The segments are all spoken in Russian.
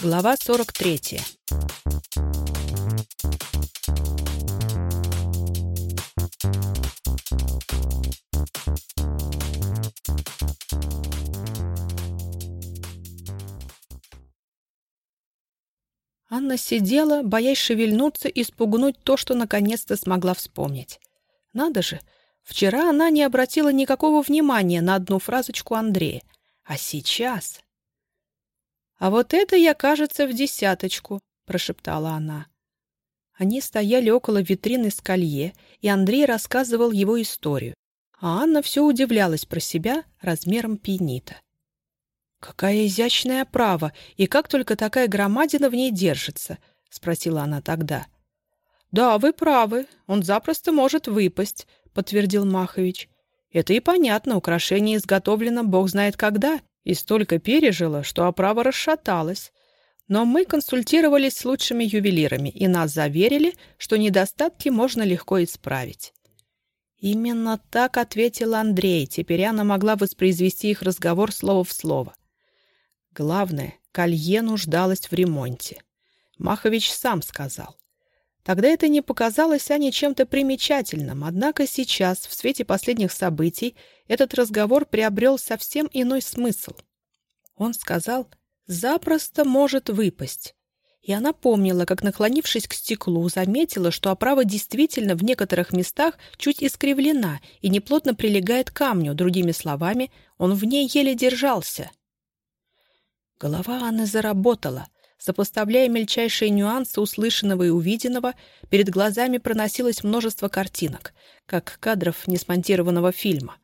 Глава 43. Анна сидела, боясь шевельнуться и спугнуть то, что наконец-то смогла вспомнить. Надо же, вчера она не обратила никакого внимания на одну фразочку Андрея. А сейчас... «А вот это я, кажется, в десяточку», — прошептала она. Они стояли около витрины с колье, и Андрей рассказывал его историю. А Анна все удивлялась про себя размером пенита. «Какая изящная оправа! И как только такая громадина в ней держится?» — спросила она тогда. «Да, вы правы. Он запросто может выпасть», — подтвердил Махович. «Это и понятно. Украшение изготовлено бог знает когда, и столько пережила, что оправа расшаталась. Но мы консультировались с лучшими ювелирами, и нас заверили, что недостатки можно легко исправить. Именно так ответил Андрей. Теперь она могла воспроизвести их разговор слово в слово. Главное, колье нуждалось в ремонте. Махович сам сказал. Тогда это не показалось Ане чем-то примечательным, однако сейчас, в свете последних событий, этот разговор приобрел совсем иной смысл. Он сказал, запросто может выпасть. И она помнила, как, наклонившись к стеклу, заметила, что оправа действительно в некоторых местах чуть искривлена и неплотно прилегает к камню, другими словами, он в ней еле держался. Голова Анны заработала — Сопоставляя мельчайшие нюансы услышанного и увиденного, перед глазами проносилось множество картинок, как кадров несмонтированного фильма.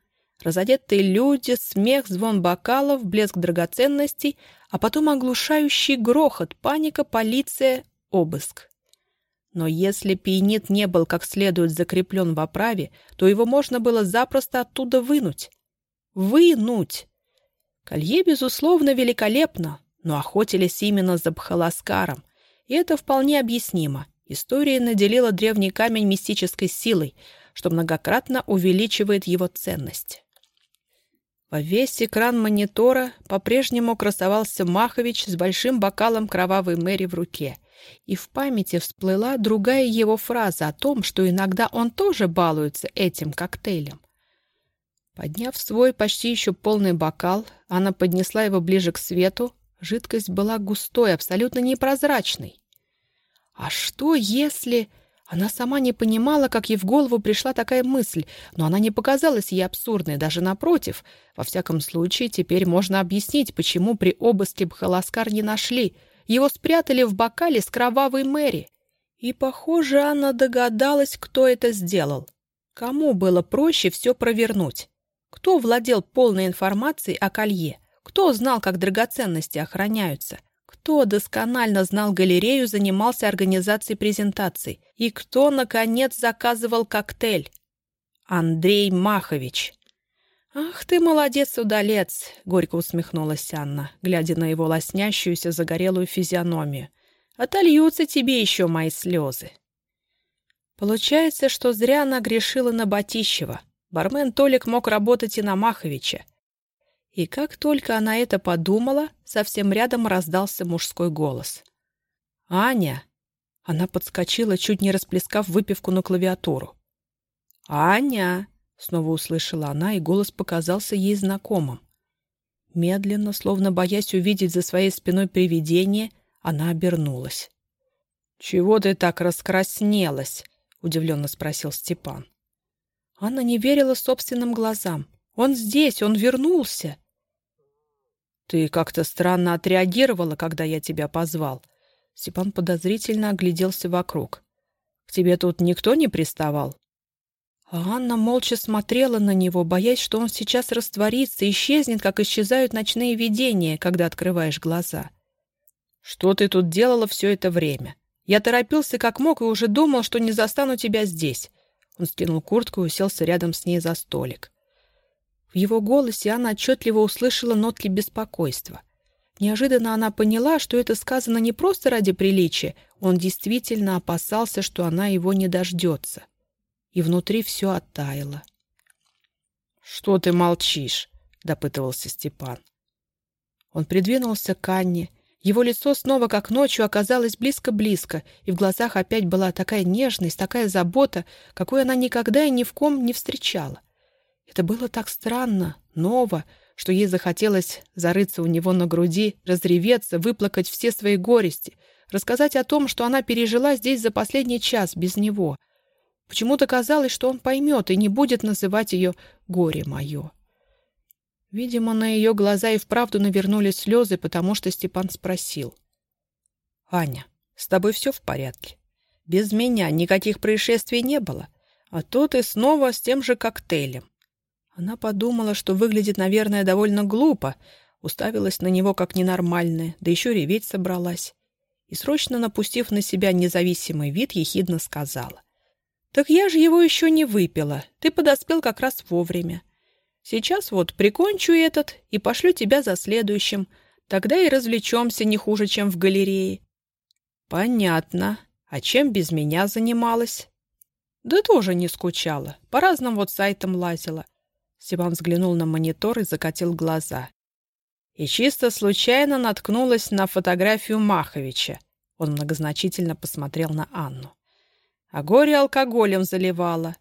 Разодетые люди, смех, звон бокалов, блеск драгоценностей, а потом оглушающий грохот, паника, полиция, обыск. Но если пиенит не был как следует закреплен в оправе, то его можно было запросто оттуда вынуть. Вынуть! Колье, безусловно, великолепно, но охотились именно за Бхаласкаром. И это вполне объяснимо. История наделила древний камень мистической силой, что многократно увеличивает его ценность. Во весь экран монитора по-прежнему красовался Махович с большим бокалом кровавой Мэри в руке. И в памяти всплыла другая его фраза о том, что иногда он тоже балуется этим коктейлем. Подняв свой почти еще полный бокал, она поднесла его ближе к свету, Жидкость была густой, абсолютно непрозрачной. А что если... Она сама не понимала, как ей в голову пришла такая мысль, но она не показалась ей абсурдной, даже напротив. Во всяком случае, теперь можно объяснить, почему при обыске Бхаласкар не нашли. Его спрятали в бокале с кровавой Мэри. И, похоже, Анна догадалась, кто это сделал. Кому было проще все провернуть? Кто владел полной информацией о колье? Кто знал, как драгоценности охраняются? Кто досконально знал галерею, занимался организацией презентаций? И кто, наконец, заказывал коктейль? Андрей Махович. «Ах ты, молодец, удалец!» — горько усмехнулась Анна, глядя на его лоснящуюся загорелую физиономию. «Отольются тебе еще мои слезы!» Получается, что зря она грешила на Батищева. Бармен Толик мог работать и на Маховича. И как только она это подумала, совсем рядом раздался мужской голос. «Аня!» Она подскочила, чуть не расплескав выпивку на клавиатуру. «Аня!» — снова услышала она, и голос показался ей знакомым. Медленно, словно боясь увидеть за своей спиной привидение, она обернулась. «Чего ты так раскраснелась?» — удивленно спросил Степан. Анна не верила собственным глазам. «Он здесь, он вернулся!» «Ты как-то странно отреагировала, когда я тебя позвал». Степан подозрительно огляделся вокруг. «К тебе тут никто не приставал?» А Анна молча смотрела на него, боясь, что он сейчас растворится, исчезнет, как исчезают ночные видения, когда открываешь глаза. «Что ты тут делала все это время? Я торопился как мог и уже думал, что не застану тебя здесь». Он скинул куртку и уселся рядом с ней за столик. В его голосе она отчетливо услышала нотки беспокойства. Неожиданно она поняла, что это сказано не просто ради приличия, он действительно опасался, что она его не дождется. И внутри все оттаяло. «Что ты молчишь?» — допытывался Степан. Он придвинулся к Анне. Его лицо снова, как ночью, оказалось близко-близко, и в глазах опять была такая нежность, такая забота, какой она никогда и ни в ком не встречала. Это было так странно, ново, что ей захотелось зарыться у него на груди, разреветься, выплакать все свои горести, рассказать о том, что она пережила здесь за последний час без него. Почему-то казалось, что он поймет и не будет называть ее «горе мое». Видимо, на ее глаза и вправду навернулись слезы, потому что Степан спросил. «Аня, с тобой все в порядке? Без меня никаких происшествий не было, а тут и снова с тем же коктейлем. Она подумала, что выглядит, наверное, довольно глупо, уставилась на него как ненормальная, да еще реветь собралась. И, срочно напустив на себя независимый вид, ехидно сказала. «Так я же его еще не выпила. Ты подоспел как раз вовремя. Сейчас вот прикончу этот и пошлю тебя за следующим. Тогда и развлечемся не хуже, чем в галерее». «Понятно. А чем без меня занималась?» «Да тоже не скучала. По разным вот сайтам лазила. Степан взглянул на монитор и закатил глаза. И чисто случайно наткнулась на фотографию Маховича. Он многозначительно посмотрел на Анну. А горе алкоголем заливала.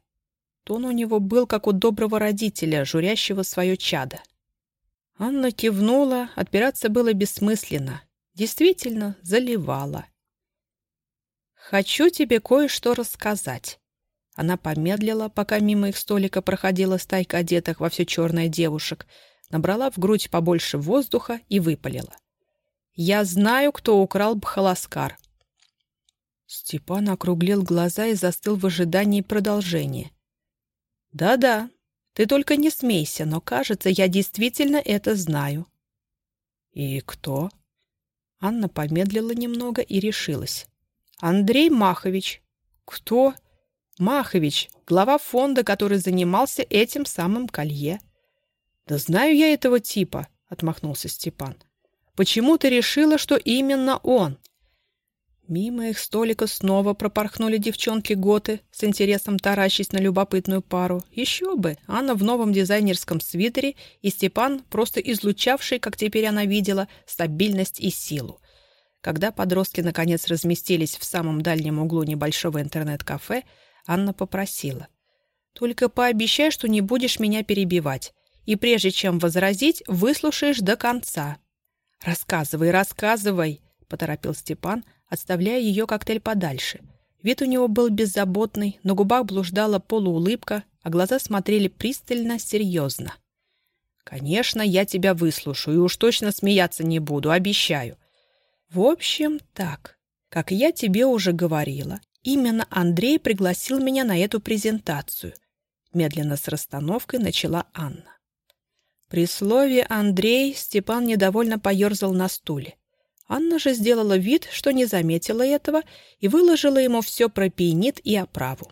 Тон у него был, как у доброго родителя, журящего свое чадо. Анна кивнула, отпираться было бессмысленно. Действительно, заливала. «Хочу тебе кое-что рассказать. Она помедлила, пока мимо их столика проходила стайка одетых во все черное девушек, набрала в грудь побольше воздуха и выпалила. «Я знаю, кто украл Бхаласкар». Степан округлил глаза и застыл в ожидании продолжения. «Да-да, ты только не смейся, но, кажется, я действительно это знаю». «И кто?» Анна помедлила немного и решилась. «Андрей Махович». «Кто?» Махович, глава фонда, который занимался этим самым колье. «Да знаю я этого типа», — отмахнулся Степан. «Почему ты решила, что именно он?» Мимо их столика снова пропорхнули девчонки-готы, с интересом таращись на любопытную пару. Еще бы! Анна в новом дизайнерском свитере и Степан, просто излучавший, как теперь она видела, стабильность и силу. Когда подростки наконец разместились в самом дальнем углу небольшого интернет-кафе, Анна попросила. «Только пообещай, что не будешь меня перебивать. И прежде чем возразить, выслушаешь до конца». «Рассказывай, рассказывай!» — поторопил Степан, отставляя ее коктейль подальше. Вид у него был беззаботный, на губах блуждала полуулыбка, а глаза смотрели пристально, серьезно. «Конечно, я тебя выслушаю и уж точно смеяться не буду, обещаю». «В общем, так. Как я тебе уже говорила, Именно Андрей пригласил меня на эту презентацию. Медленно с расстановкой начала Анна. При слове «Андрей» Степан недовольно поерзал на стуле. Анна же сделала вид, что не заметила этого, и выложила ему все про пиенит и оправу.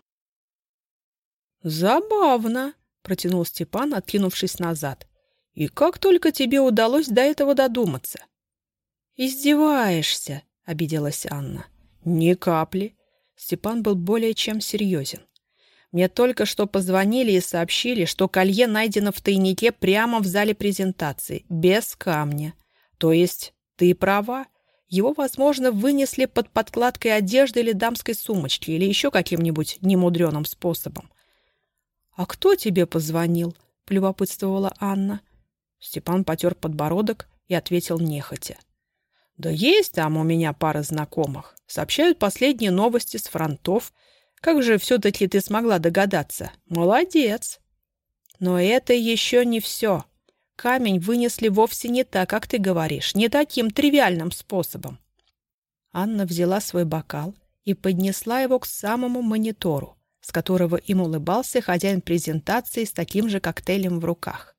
«Забавно», — протянул Степан, откинувшись назад. «И как только тебе удалось до этого додуматься?» «Издеваешься», — обиделась Анна. «Ни капли. Степан был более чем серьезен. Мне только что позвонили и сообщили, что колье найдено в тайнике прямо в зале презентации, без камня. То есть ты права. Его, возможно, вынесли под подкладкой одежды или дамской сумочки, или еще каким-нибудь немудреным способом. «А кто тебе позвонил?» — полюбопытствовала Анна. Степан потер подбородок и ответил нехотя. «Да есть там у меня пара знакомых. Сообщают последние новости с фронтов. Как же все-таки ты смогла догадаться? Молодец!» «Но это еще не все. Камень вынесли вовсе не так, как ты говоришь, не таким тривиальным способом». Анна взяла свой бокал и поднесла его к самому монитору, с которого им улыбался хозяин презентации с таким же коктейлем в руках.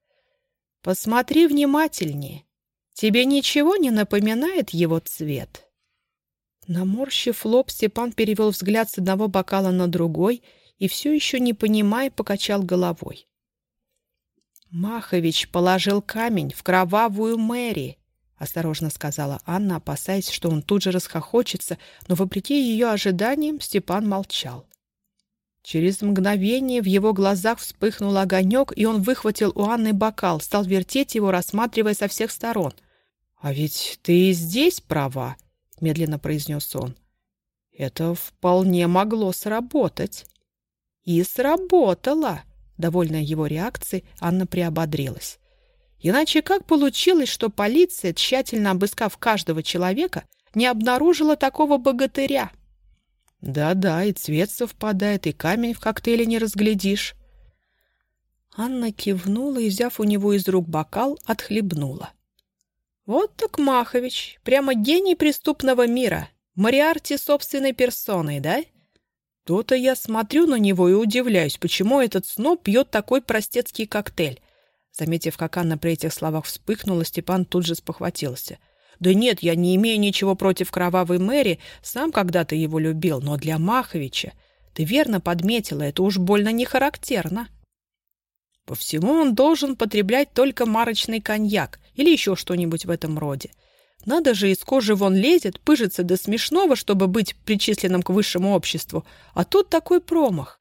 «Посмотри внимательнее. Тебе ничего не напоминает его цвет?» Наморщив лоб, Степан перевел взгляд с одного бокала на другой и все еще, не понимая, покачал головой. «Махович положил камень в кровавую Мэри», — осторожно сказала Анна, опасаясь, что он тут же расхохочется, но, вопреки ее ожиданиям, Степан молчал. Через мгновение в его глазах вспыхнул огонек, и он выхватил у Анны бокал, стал вертеть его, рассматривая со всех сторон. «А ведь ты и здесь права», — медленно произнес он. «Это вполне могло сработать». «И сработало!» Довольная его реакцией, Анна приободрилась. Иначе как получилось, что полиция, тщательно обыскав каждого человека, не обнаружила такого богатыря? Да-да, и цвет совпадает, и камень в коктейле не разглядишь. Анна кивнула и, взяв у него из рук бокал, отхлебнула. Вот так Махович, прямо гений преступного мира, Мариарти собственной персоной, да? То-то я смотрю на него и удивляюсь, почему этот сноб пьет такой простецкий коктейль. Заметив, как Анна при этих словах вспыхнула, Степан тут же спохватился. «Да нет, я не имею ничего против кровавой Мэри, сам когда-то его любил, но для Маховича... Ты верно подметила, это уж больно не характерно». По всему он должен потреблять только марочный коньяк или еще что-нибудь в этом роде. Надо же, из кожи вон лезет, пыжится до смешного, чтобы быть причисленным к высшему обществу. А тут такой промах.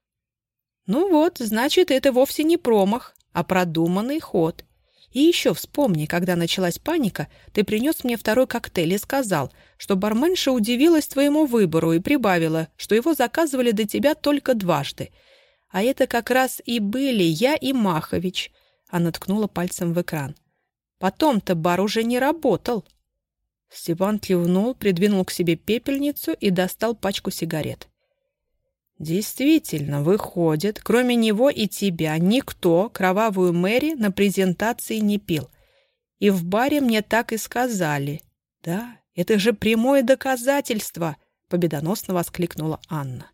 Ну вот, значит, это вовсе не промах, а продуманный ход. И еще вспомни, когда началась паника, ты принес мне второй коктейль и сказал, что барменша удивилась твоему выбору и прибавила, что его заказывали до тебя только дважды. А это как раз и были я и Махович. Она ткнула пальцем в экран. Потом-то бар уже не работал. Степан кивнул, придвинул к себе пепельницу и достал пачку сигарет. Действительно, выходит, кроме него и тебя, никто кровавую Мэри на презентации не пил. И в баре мне так и сказали. Да, это же прямое доказательство, победоносно воскликнула Анна.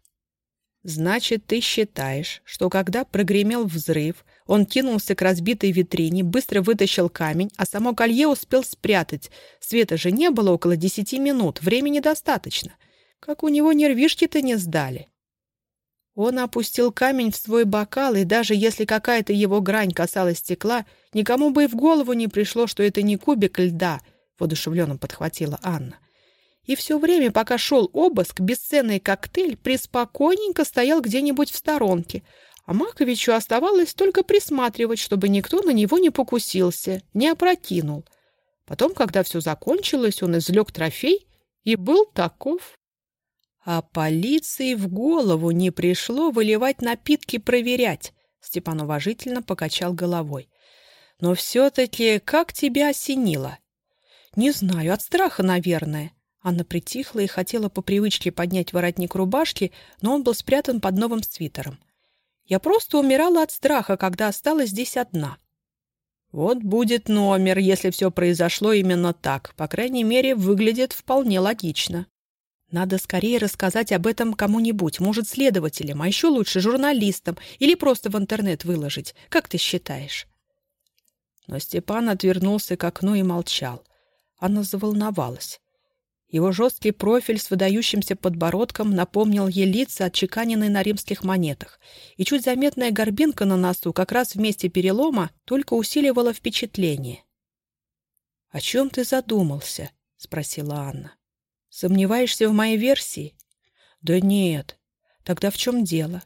Значит, ты считаешь, что когда прогремел взрыв, он кинулся к разбитой витрине, быстро вытащил камень, а само колье успел спрятать. Света же не было около десяти минут, времени достаточно. Как у него нервишки-то не сдали. Он опустил камень в свой бокал, и даже если какая-то его грань касалась стекла, никому бы и в голову не пришло, что это не кубик льда, — воодушевленно подхватила Анна. И все время, пока шел обыск, бесценный коктейль преспокойненько стоял где-нибудь в сторонке, а Маковичу оставалось только присматривать, чтобы никто на него не покусился, не опрокинул. Потом, когда все закончилось, он извлек трофей и был таков. А полиции в голову не пришло выливать напитки проверять. Степан уважительно покачал головой. Но все-таки как тебя осенило? Не знаю, от страха, наверное. Анна притихла и хотела по привычке поднять воротник рубашки, но он был спрятан под новым свитером. Я просто умирала от страха, когда осталась здесь одна. Вот будет номер, если все произошло именно так. По крайней мере, выглядит вполне логично. Надо скорее рассказать об этом кому-нибудь, может, следователям, а еще лучше журналистам, или просто в интернет выложить. Как ты считаешь?» Но Степан отвернулся к окну и молчал. Анна заволновалась. Его жесткий профиль с выдающимся подбородком напомнил ей лица, отчеканенные на римских монетах, и чуть заметная горбинка на носу как раз в месте перелома только усиливала впечатление. «О чем ты задумался?» — спросила Анна. Сомневаешься в моей версии? Да нет. Тогда в чем дело?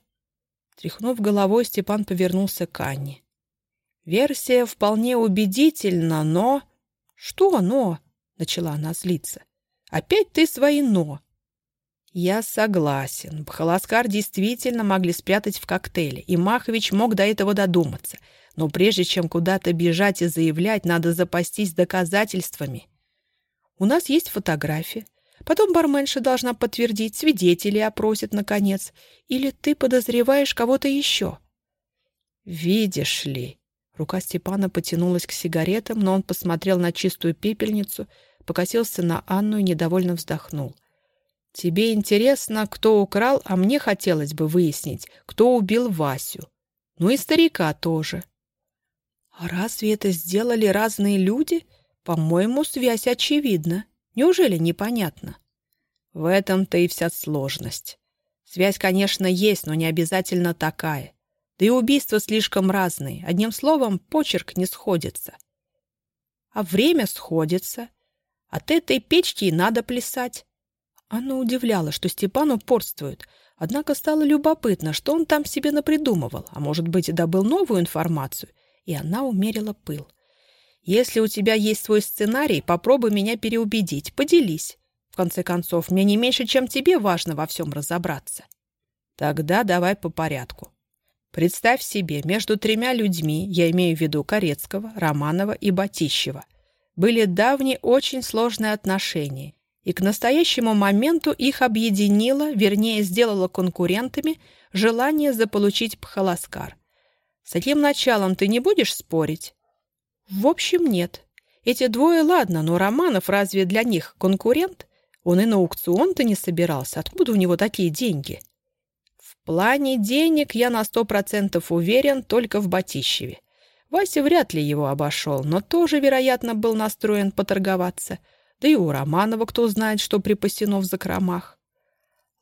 Тряхнув головой, Степан повернулся к Анне. Версия вполне убедительна, но... Что «но»? Начала она злиться. Опять ты свои «но». Я согласен. Бхаласкар действительно могли спрятать в коктейле, и Махович мог до этого додуматься. Но прежде чем куда-то бежать и заявлять, надо запастись доказательствами. У нас есть фотография. Потом барменша должна подтвердить, свидетели опросят, наконец. Или ты подозреваешь кого-то еще. Видишь ли... Рука Степана потянулась к сигаретам, но он посмотрел на чистую пепельницу, покосился на Анну и недовольно вздохнул. «Тебе интересно, кто украл, а мне хотелось бы выяснить, кто убил Васю. Ну и старика тоже». «А разве это сделали разные люди? По-моему, связь очевидна». Неужели непонятно? В этом-то и вся сложность. Связь, конечно, есть, но не обязательно такая. Да и убийства слишком разные. Одним словом, почерк не сходится. А время сходится. От этой печки и надо плясать. Она удивляла, что Степан упорствует, однако стало любопытно, что он там себе напридумывал, а может быть, добыл новую информацию, и она умерила пыл. Если у тебя есть свой сценарий, попробуй меня переубедить, поделись. В конце концов, мне не меньше, чем тебе важно во всем разобраться. Тогда давай по порядку. Представь себе, между тремя людьми, я имею в виду Корецкого, Романова и Батищева, были давние очень сложные отношения, и к настоящему моменту их объединило, вернее, сделало конкурентами, желание заполучить Пхаласкар. С таким началом ты не будешь спорить? В общем, нет. Эти двое, ладно, но Романов разве для них конкурент? Он и на аукцион-то не собирался. Откуда у него такие деньги? В плане денег я на сто процентов уверен только в Батищеве. Вася вряд ли его обошел, но тоже, вероятно, был настроен поторговаться. Да и у Романова кто знает, что припасено в закромах.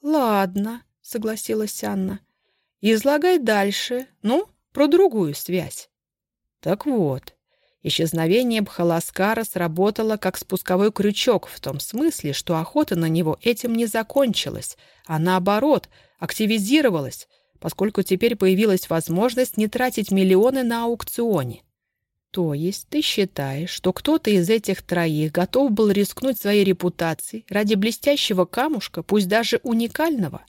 «Ладно», — согласилась Анна. «Излагай дальше. Ну, про другую связь». «Так вот, исчезновение Бхаласкара сработало как спусковой крючок в том смысле, что охота на него этим не закончилась, а наоборот, активизировалась, поскольку теперь появилась возможность не тратить миллионы на аукционе. То есть ты считаешь, что кто-то из этих троих готов был рискнуть своей репутацией ради блестящего камушка, пусть даже уникального?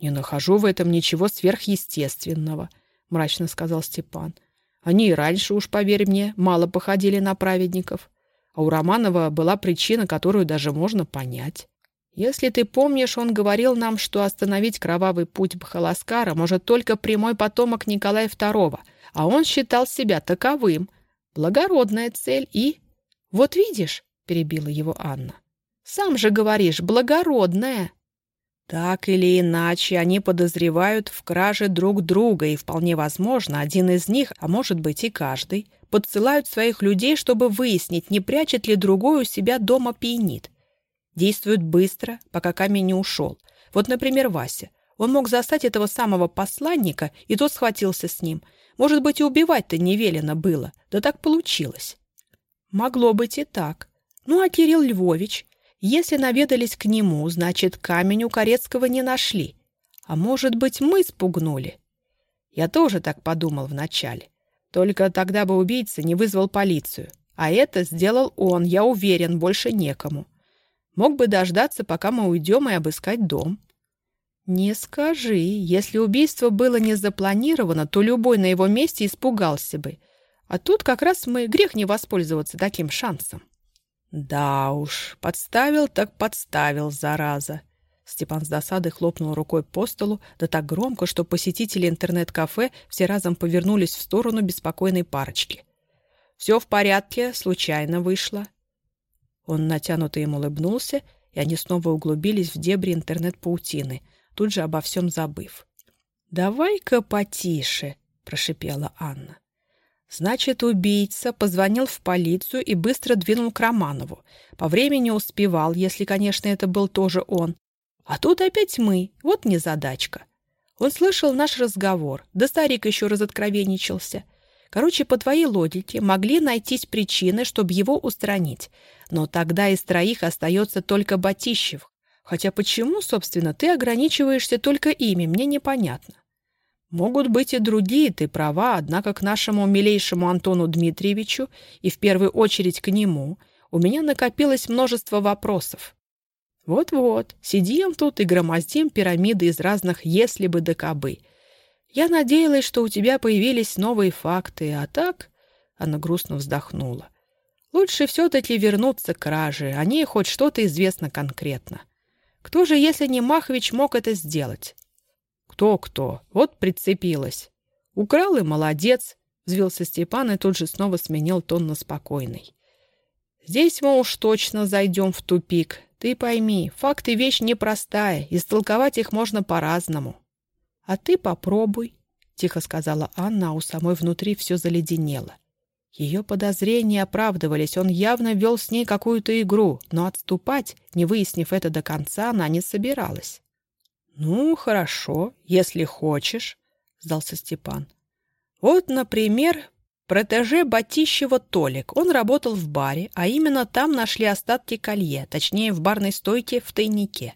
Не нахожу в этом ничего сверхъестественного, мрачно сказал Степан. Они и раньше, уж поверь мне, мало походили на праведников. А у Романова была причина, которую даже можно понять. Если ты помнишь, он говорил нам, что остановить кровавый путь Бхаласкара может только прямой потомок Николая II, а он считал себя таковым. Благородная цель и... «Вот видишь», — перебила его Анна, — «сам же говоришь, благородная». Так или иначе, они подозревают в краже друг друга, и вполне возможно, один из них, а может быть и каждый, подсылают своих людей, чтобы выяснить, не прячет ли другой у себя дома пиенит. Действуют быстро, пока камень не ушел. Вот, например, Вася. Он мог застать этого самого посланника, и тот схватился с ним. Может быть, и убивать-то не велено было. Да так получилось. Могло быть и так. Ну, а Кирилл Львович? Если наведались к нему, значит, камень у Корецкого не нашли. А может быть, мы спугнули? Я тоже так подумал вначале. Только тогда бы убийца не вызвал полицию. А это сделал он, я уверен, больше некому. Мог бы дождаться, пока мы уйдем, и обыскать дом. Не скажи. Если убийство было не запланировано, то любой на его месте испугался бы. А тут как раз мы грех не воспользоваться таким шансом. Да уж, подставил так подставил, зараза. Степан с досадой хлопнул рукой по столу, да так громко, что посетители интернет-кафе все разом повернулись в сторону беспокойной парочки. «Все в порядке, случайно вышло. Он натянуто им улыбнулся, и они снова углубились в дебри интернет-паутины, тут же обо всем забыв. «Давай-ка потише», — прошипела Анна. Значит, убийца позвонил в полицию и быстро двинул к Романову. По времени успевал, если, конечно, это был тоже он. А тут опять мы. Вот незадачка. Он слышал наш разговор, да старик еще разоткровенничался. Короче, по твоей логике, могли найтись причины, чтобы его устранить. Но тогда из троих остается только Батищев. Хотя почему, собственно, ты ограничиваешься только ими, мне непонятно. Могут быть и другие, ты права, однако к нашему милейшему Антону Дмитриевичу и в первую очередь к нему у меня накопилось множество вопросов. Вот-вот, сидим тут и громоздим пирамиды из разных «если бы да кабы», я надеялась, что у тебя появились новые факты, а так...» Она грустно вздохнула. «Лучше все-таки вернуться к краже, о ней хоть что-то известно конкретно. Кто же, если не Махович, мог это сделать?» «Кто-кто? Вот прицепилась. Украл и молодец!» — взвился Степан и тут же снова сменил тон на спокойный. «Здесь мы уж точно зайдем в тупик. Ты пойми, факты — вещь непростая, истолковать их можно по-разному. «А ты попробуй», — тихо сказала Анна, а у самой внутри все заледенело. Ее подозрения оправдывались, он явно вел с ней какую-то игру, но отступать, не выяснив это до конца, она не собиралась. «Ну, хорошо, если хочешь», — сдался Степан. «Вот, например, протеже Батищева Толик. Он работал в баре, а именно там нашли остатки колье, точнее, в барной стойке в тайнике.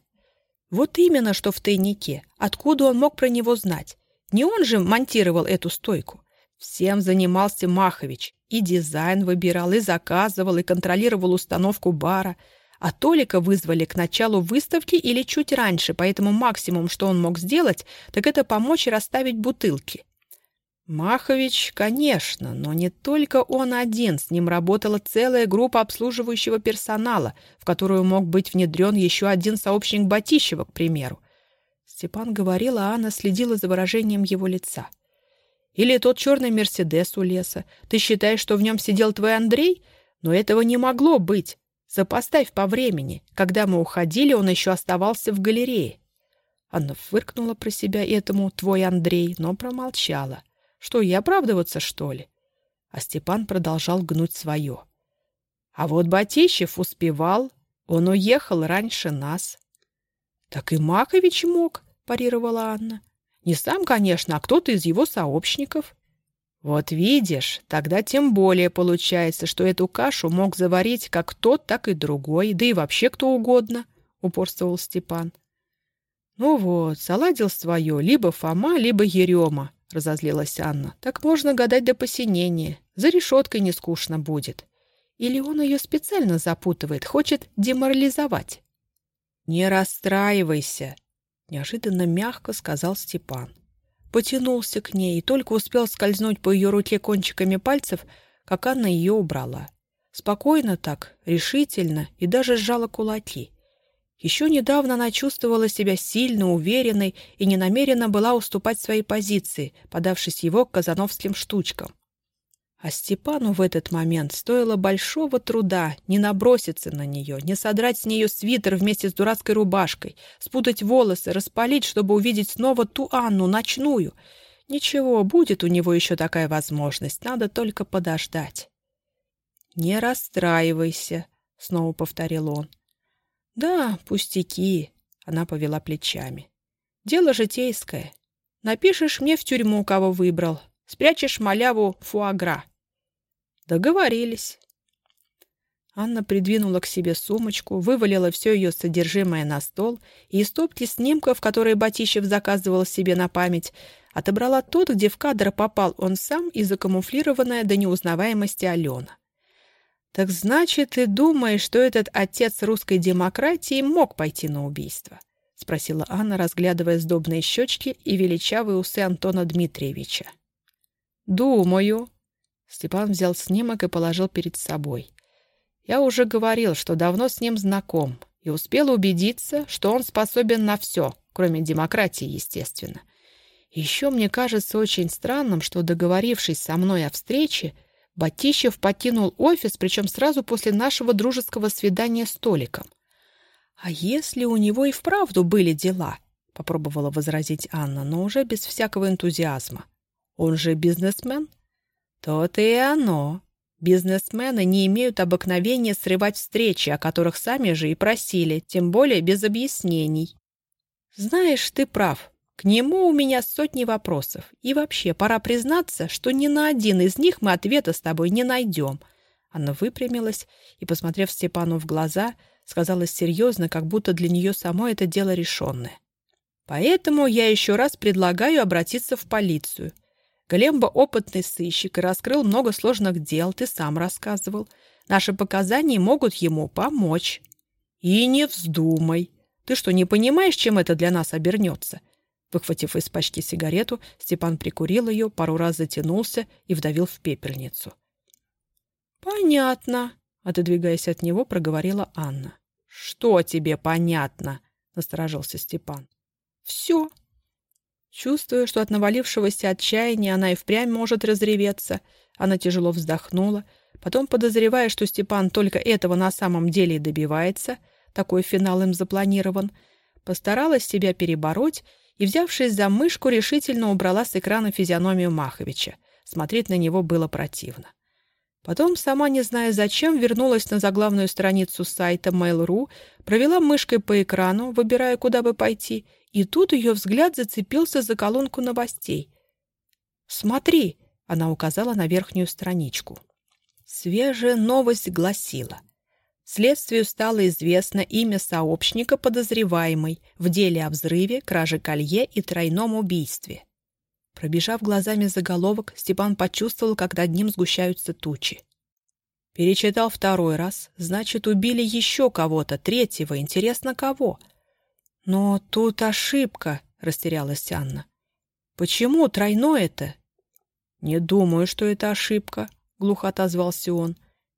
Вот именно, что в тайнике. Откуда он мог про него знать? Не он же монтировал эту стойку. Всем занимался Махович. И дизайн выбирал, и заказывал, и контролировал установку бара. А Толика вызвали к началу выставки или чуть раньше, поэтому максимум, что он мог сделать, так это помочь расставить бутылки. Махович, конечно, но не только он один. С ним работала целая группа обслуживающего персонала, в которую мог быть внедрен еще один сообщник Батищева, к примеру. Степан говорил, а Анна следила за выражением его лица. «Или тот черный Мерседес у леса. Ты считаешь, что в нем сидел твой Андрей? Но этого не могло быть. Сопоставь по времени. Когда мы уходили, он еще оставался в галерее». Анна фыркнула про себя этому «твой Андрей», но промолчала. Что, и оправдываться, что ли? А Степан продолжал гнуть свое. А вот Батищев успевал. Он уехал раньше нас. — Так и Макович мог, — парировала Анна. — Не сам, конечно, а кто-то из его сообщников. — Вот видишь, тогда тем более получается, что эту кашу мог заварить как тот, так и другой, да и вообще кто угодно, — упорствовал Степан. — Ну вот, заладил свое либо Фома, либо Ерема, — разозлилась Анна. «Так можно гадать до посинения. За решеткой не скучно будет. Или он ее специально запутывает, хочет деморализовать?» «Не расстраивайся», — неожиданно мягко сказал Степан. Потянулся к ней и только успел скользнуть по ее руке кончиками пальцев, как Анна ее убрала. Спокойно так, решительно и даже сжала кулаки — еще недавно она чувствовала себя сильно, уверенной и не намерена была уступать своей позиции, подавшись его к казановским штучкам. А Степану в этот момент стоило большого труда не наброситься на нее, не содрать с нее свитер вместе с дурацкой рубашкой, спутать волосы, распалить, чтобы увидеть снова ту Анну, ночную. Ничего, будет у него еще такая возможность, надо только подождать. «Не расстраивайся», — снова повторил он. «Да, пустяки», — она повела плечами. «Дело житейское. Напишешь мне в тюрьму, кого выбрал. Спрячешь маляву фуагра». «Договорились». Анна придвинула к себе сумочку, вывалила все ее содержимое на стол и из стопки снимков, которые Батищев заказывал себе на память, отобрала тот, где в кадр попал он сам и закамуфлированная до неузнаваемости Алена. «Так значит, ты думаешь, что этот отец русской демократии мог пойти на убийство?» — спросила Анна, разглядывая сдобные щечки и величавые усы Антона Дмитриевича. «Думаю». Степан взял снимок и положил перед собой. «Я уже говорил, что давно с ним знаком, и успел убедиться, что он способен на все, кроме демократии, естественно. Еще мне кажется очень странным, что, договорившись со мной о встрече, Батищев покинул офис, причем сразу после нашего дружеского свидания с Толиком. «А если у него и вправду были дела?» — попробовала возразить Анна, но уже без всякого энтузиазма. «Он же бизнесмен?» «То-то и оно. Бизнесмены не имеют обыкновения срывать встречи, о которых сами же и просили, тем более без объяснений». «Знаешь, ты прав. К нему у меня сотни вопросов. И вообще, пора признаться, что ни на один из них мы ответа с тобой не найдем. Она выпрямилась и, посмотрев Степану в глаза, сказала серьезно, как будто для нее само это дело решенное. Поэтому я еще раз предлагаю обратиться в полицию. Галемба опытный сыщик и раскрыл много сложных дел, ты сам рассказывал. Наши показания могут ему помочь. И не вздумай. Ты что, не понимаешь, чем это для нас обернется? Выхватив из пачки сигарету, Степан прикурил ее, пару раз затянулся и вдавил в пепельницу. «Понятно», — отодвигаясь от него, проговорила Анна. «Что тебе понятно?» — насторожился Степан. «Все». Чувствуя, что от навалившегося отчаяния она и впрямь может разреветься, она тяжело вздохнула, потом, подозревая, что Степан только этого на самом деле и добивается, такой финал им запланирован, постаралась себя перебороть и, взявшись за мышку, решительно убрала с экрана физиономию Маховича. Смотреть на него было противно. Потом, сама не зная зачем, вернулась на заглавную страницу сайта Mail.ru, провела мышкой по экрану, выбирая, куда бы пойти, и тут ее взгляд зацепился за колонку новостей. «Смотри!» — она указала на верхнюю страничку. Свежая новость гласила. Следствию стало известно имя сообщника подозреваемой в деле о взрыве, краже колье и тройном убийстве. Пробежав глазами заголовок, Степан почувствовал, как над ним сгущаются тучи. Перечитал второй раз. Значит, убили еще кого-то, третьего. Интересно, кого? Но тут ошибка, растерялась Анна. Почему тройное-то? Не думаю, что это ошибка, глухо отозвался он.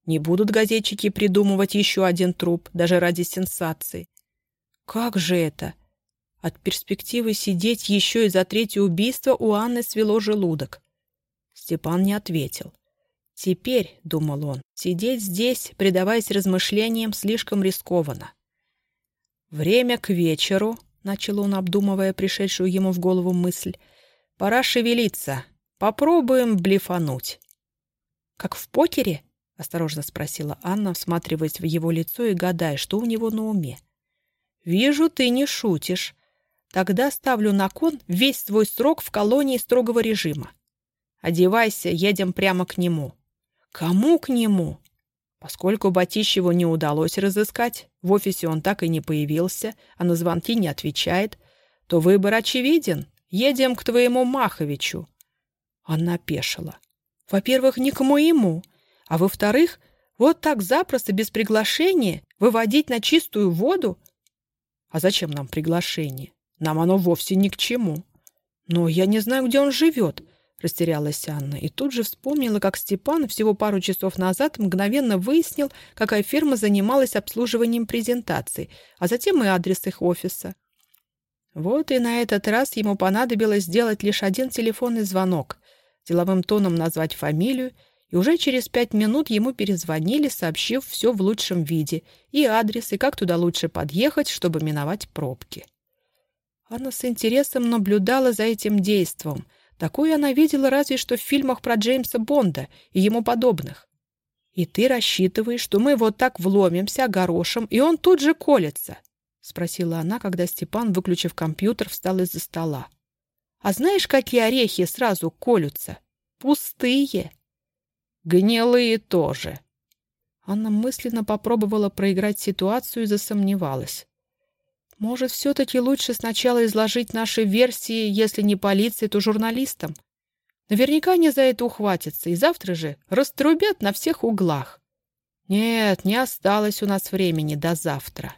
Не будут газетчики придумывать еще один труп, даже ради сенсации. Как же это? От перспективы сидеть еще и за третье убийство у Анны свело желудок. Степан не ответил. Теперь, — думал он, — сидеть здесь, предаваясь размышлениям, слишком рискованно. «Время к вечеру», — начал он, обдумывая пришедшую ему в голову мысль, — «пора шевелиться. Попробуем блефануть». «Как в покере?» — осторожно спросила Анна, всматриваясь в его лицо и гадая, что у него на уме. «Вижу, ты не шутишь. Тогда ставлю на кон весь свой срок в колонии строгого режима. Одевайся, едем прямо к нему. Кому к нему? Поскольку Батищеву не удалось разыскать, в офисе он так и не появился, а на звонки не отвечает, то выбор очевиден. Едем к твоему Маховичу. Она опешила. Во-первых, не к моему, а во-вторых, вот так запросто, без приглашения, выводить на чистую воду? А зачем нам приглашение? Нам оно вовсе ни к чему. Но я не знаю, где он живет. — растерялась Анна и тут же вспомнила, как Степан всего пару часов назад мгновенно выяснил, какая фирма занималась обслуживанием презентаций, а затем и адрес их офиса. Вот и на этот раз ему понадобилось сделать лишь один телефонный звонок, деловым тоном назвать фамилию, и уже через пять минут ему перезвонили, сообщив все в лучшем виде, и адрес, и как туда лучше подъехать, чтобы миновать пробки. Анна с интересом наблюдала за этим действом — Такую она видела разве что в фильмах про Джеймса Бонда и ему подобных. И ты рассчитываешь, что мы вот так вломимся огорошем, и он тут же колется? — спросила она, когда Степан, выключив компьютер, встал из-за стола. — А знаешь, какие орехи сразу колются? Пустые. — Гнилые тоже. Анна мысленно попробовала проиграть ситуацию и засомневалась. Может, все-таки лучше сначала изложить наши версии, если не полиции, то журналистам? Наверняка они за это ухватятся, и завтра же раструбят на всех углах. Нет, не осталось у нас времени до завтра.